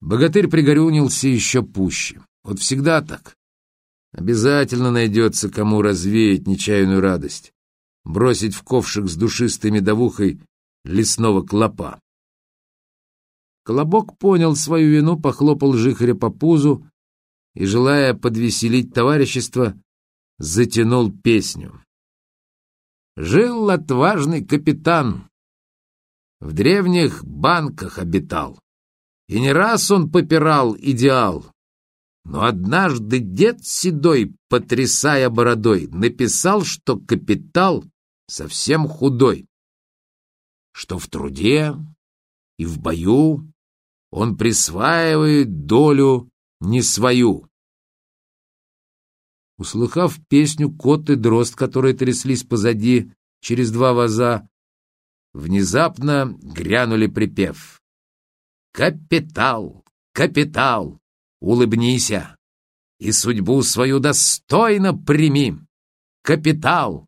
Богатырь пригорюнился еще пуще. Вот всегда так. Обязательно найдется, кому развеять нечаянную радость, бросить в ковшик с душистой медовухой лесного клопа. Колобок понял свою вину, похлопал жихаря по пузу и, желая подвеселить товарищество, затянул песню. Жил отважный капитан, в древних банках обитал, и не раз он попирал идеал. Но однажды дед седой, потрясая бородой, написал, что капитал совсем худой, что в труде и в бою он присваивает долю не свою. Услыхав песню, кот и дрозд, которые тряслись позади через два ваза, внезапно грянули припев. «Капитал! Капитал! Улыбнися и судьбу свою достойно прими! Капитал!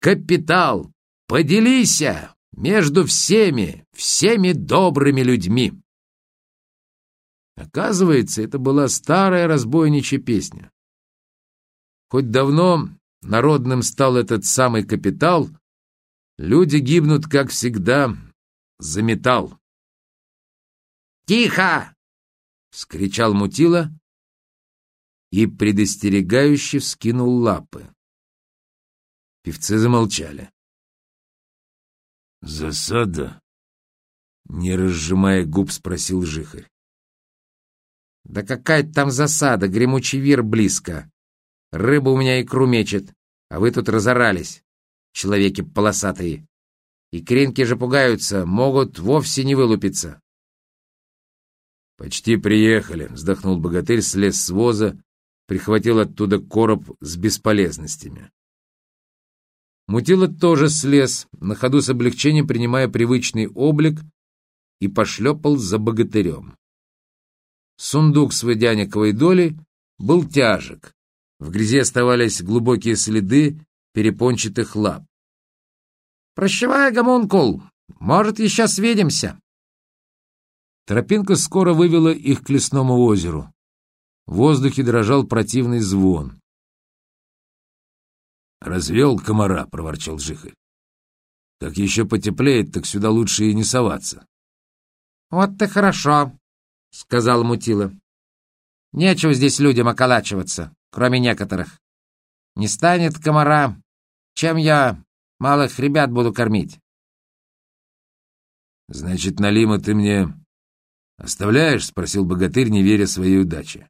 Капитал! Поделися между всеми, всеми добрыми людьми!» Оказывается, это была старая разбойничья песня. Хоть давно народным стал этот самый капитал, люди гибнут, как всегда, за металл. «Тихо!» — вскричал Мутила и предостерегающе вскинул лапы. Певцы замолчали. «Засада?» — не разжимая губ, спросил Жихарь. «Да какая там засада, гремучий вир близко. Рыба у меня икру мечет, а вы тут разорались, человеки полосатые. И кренки же пугаются, могут вовсе не вылупиться». «Почти приехали», — вздохнул богатырь, слез с воза, прихватил оттуда короб с бесполезностями. Мутила тоже слез, на ходу с облегчением принимая привычный облик, и пошлепал за богатырем. Сундук с водяниковой долей был тяжек. В грязи оставались глубокие следы перепончатых лап. «Прощавай, гомункул! Может, еще свидимся!» Тропинка скоро вывела их к лесному озеру. В воздухе дрожал противный звон. «Развел комара», — проворчал Жихарь. «Как еще потеплеет, так сюда лучше и не соваться». «Вот ты хорошо», — сказал Мутила. «Нечего здесь людям околачиваться, кроме некоторых. Не станет комара, чем я малых ребят буду кормить?» «Значит, Налима ты мне оставляешь?» — спросил богатырь, не веря своей удаче.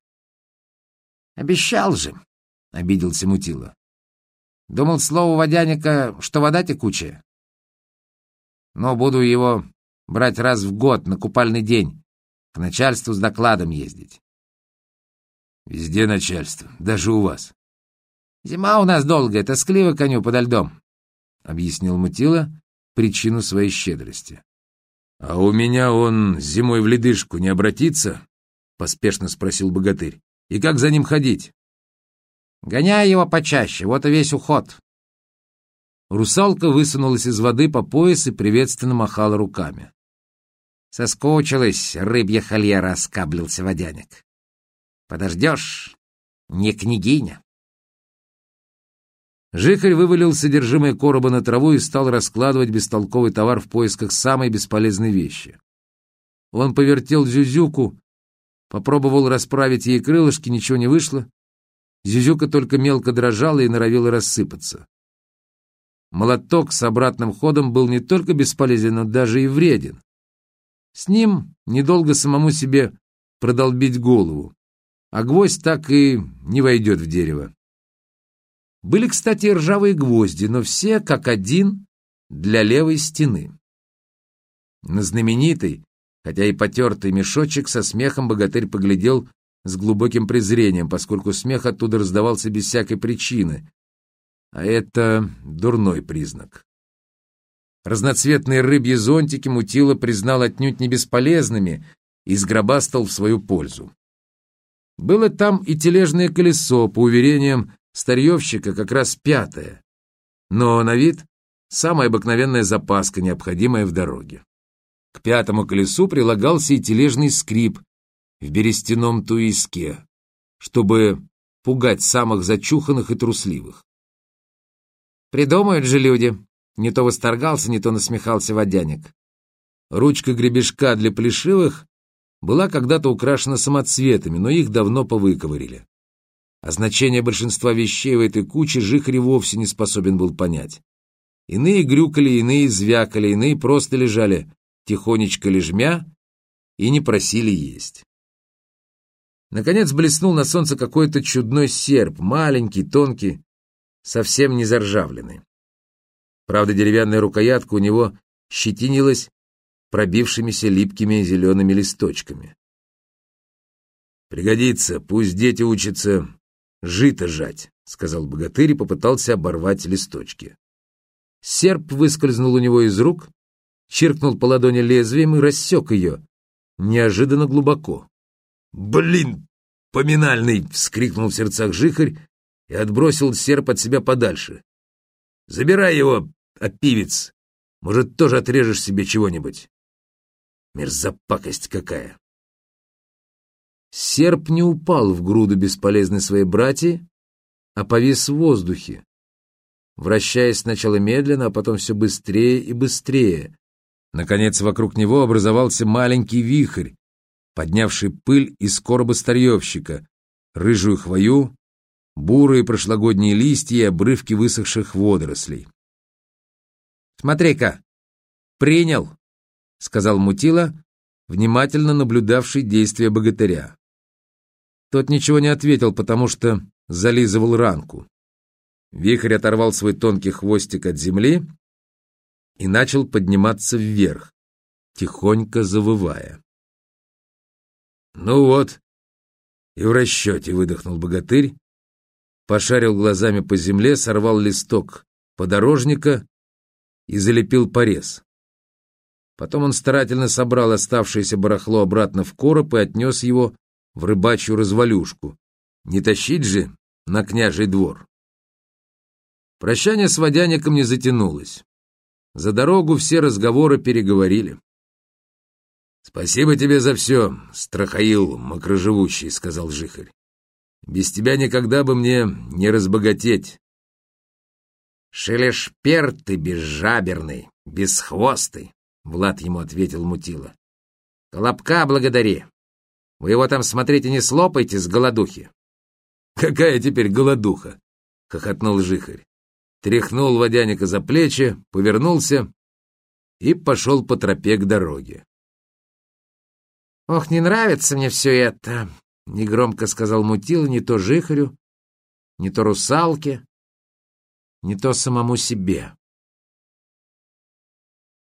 «Обещал же», — обиделся Мутила. «Думал слово водяника, что вода текучая. Но буду его брать раз в год на купальный день, к начальству с докладом ездить. Везде начальство, даже у вас. Зима у нас долгая, тоскливо коню подо льдом, — объяснил Мутила причину своей щедрости. — А у меня он зимой в ледышку не обратится? — поспешно спросил богатырь. — И как за ним ходить? — Гоняй его почаще, вот и весь уход. Русалка высунулась из воды по пояс и приветственно махала руками. Соскучилась, рыбья хольера, оскаблился водяник. Подождешь, не княгиня. Жихарь вывалил содержимое короба на траву и стал раскладывать бестолковый товар в поисках самой бесполезной вещи. Он повертел Зюзюку, попробовал расправить ей крылышки, ничего не вышло. Зюзюка только мелко дрожала и норовила рассыпаться. Молоток с обратным ходом был не только бесполезен, но даже и вреден. С ним недолго самому себе продолбить голову, а гвоздь так и не войдет в дерево. Были, кстати, ржавые гвозди, но все как один для левой стены. На знаменитый, хотя и потертый мешочек со смехом богатырь поглядел с глубоким презрением, поскольку смех оттуда раздавался без всякой причины, а это дурной признак. Разноцветные рыбьи зонтики Мутила признал отнюдь не бесполезными и сгробастал в свою пользу. Было там и тележное колесо, по уверениям старьевщика, как раз пятое. Но на вид самая обыкновенная запаска, необходимая в дороге. К пятому колесу прилагался и тележный скрип в берестяном туиске, чтобы пугать самых зачуханных и трусливых. Придумают же люди. Не то восторгался, не то насмехался водяник. Ручка гребешка для плешивых была когда-то украшена самоцветами, но их давно повыковырили. А значение большинства вещей в этой куче Жихарь вовсе не способен был понять. Иные грюкали, иные звякали, иные просто лежали, тихонечко лежмя, и не просили есть. Наконец блеснул на солнце какой-то чудной серп, маленький, тонкий, совсем не заржавленный. Правда, деревянная рукоятка у него щетинилась пробившимися липкими зелеными листочками. «Пригодится, пусть дети учатся жито жать», — сказал богатырь и попытался оборвать листочки. Серп выскользнул у него из рук, чиркнул по ладони лезвием и рассек ее, неожиданно глубоко. «Блин, поминальный!» — вскрикнул в сердцах жихарь и отбросил серп от себя подальше. «Забирай его, опивец! Может, тоже отрежешь себе чего-нибудь?» Мерзопакость какая! Серп не упал в груду бесполезной своей братьи, а повис в воздухе, вращаясь сначала медленно, а потом все быстрее и быстрее. Наконец, вокруг него образовался маленький вихрь, поднявший пыль из короба старьевщика, рыжую хвою, бурые прошлогодние листья и обрывки высохших водорослей. «Смотри-ка! Принял!» — сказал Мутила, внимательно наблюдавший действия богатыря. Тот ничего не ответил, потому что зализывал ранку. Вихрь оторвал свой тонкий хвостик от земли и начал подниматься вверх, тихонько завывая. «Ну вот, и в расчете», — выдохнул богатырь, пошарил глазами по земле, сорвал листок подорожника и залепил порез. Потом он старательно собрал оставшееся барахло обратно в короб и отнес его в рыбачью развалюшку. Не тащить же на княжий двор. Прощание с водяником не затянулось. За дорогу все разговоры переговорили. «Спасибо тебе за все, Страхаил макроживущий», — сказал Жихарь. «Без тебя никогда бы мне не разбогатеть». «Шелешпер ты безжаберный, бесхвостый», Влад ему ответил мутило. Колобка благодари. Вы его там, смотрите, не слопайте с голодухи. Какая теперь голодуха? Хохотнул Жихарь. Тряхнул водяника за плечи, повернулся и пошел по тропе к дороге. «Ох, не нравится мне все это!» — негромко сказал Мутила не то Жихарю, не то русалке, не то самому себе.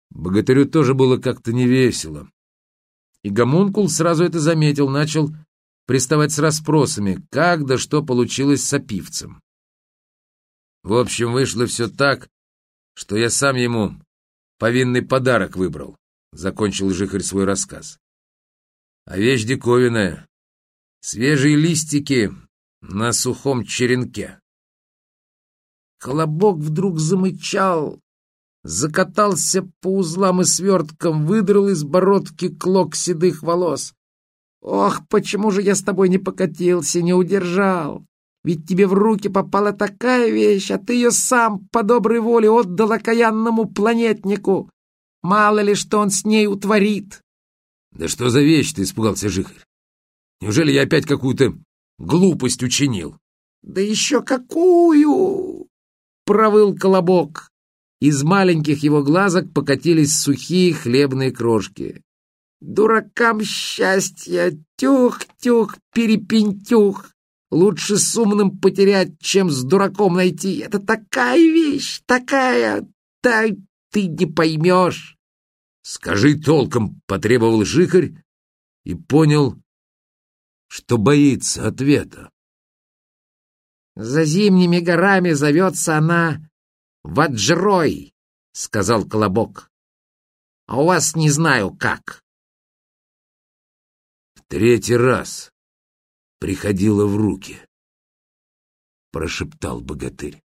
Богатырю тоже было как-то невесело. И Гомункул сразу это заметил, начал приставать с расспросами, как да что получилось с опивцем. В общем, вышло все так, что я сам ему повинный подарок выбрал, — закончил Жихарь свой рассказ. А вещь диковинная. Свежие листики на сухом черенке. Колобок вдруг замычал, закатался по узлам и сверткам, выдрал из бородки клок седых волос. «Ох, почему же я с тобой не покатился, не удержал? Ведь тебе в руки попала такая вещь, а ты ее сам по доброй воле отдал окаянному планетнику. Мало ли, что он с ней утворит». «Да что за вещь ты испугался, Жихарь? Неужели я опять какую-то глупость учинил?» «Да еще какую!» — провыл Колобок. Из маленьких его глазок покатились сухие хлебные крошки. «Дуракам счастья! Тюх-тюх, перепентюх! Лучше с умным потерять, чем с дураком найти. Это такая вещь, такая! Да ты не поймешь!» «Скажи толком!» — потребовал Жихарь и понял, что боится ответа. «За зимними горами зовется она «Ваджрой», — сказал Колобок. «А у вас не знаю как». В третий раз приходила в руки, — прошептал богатырь.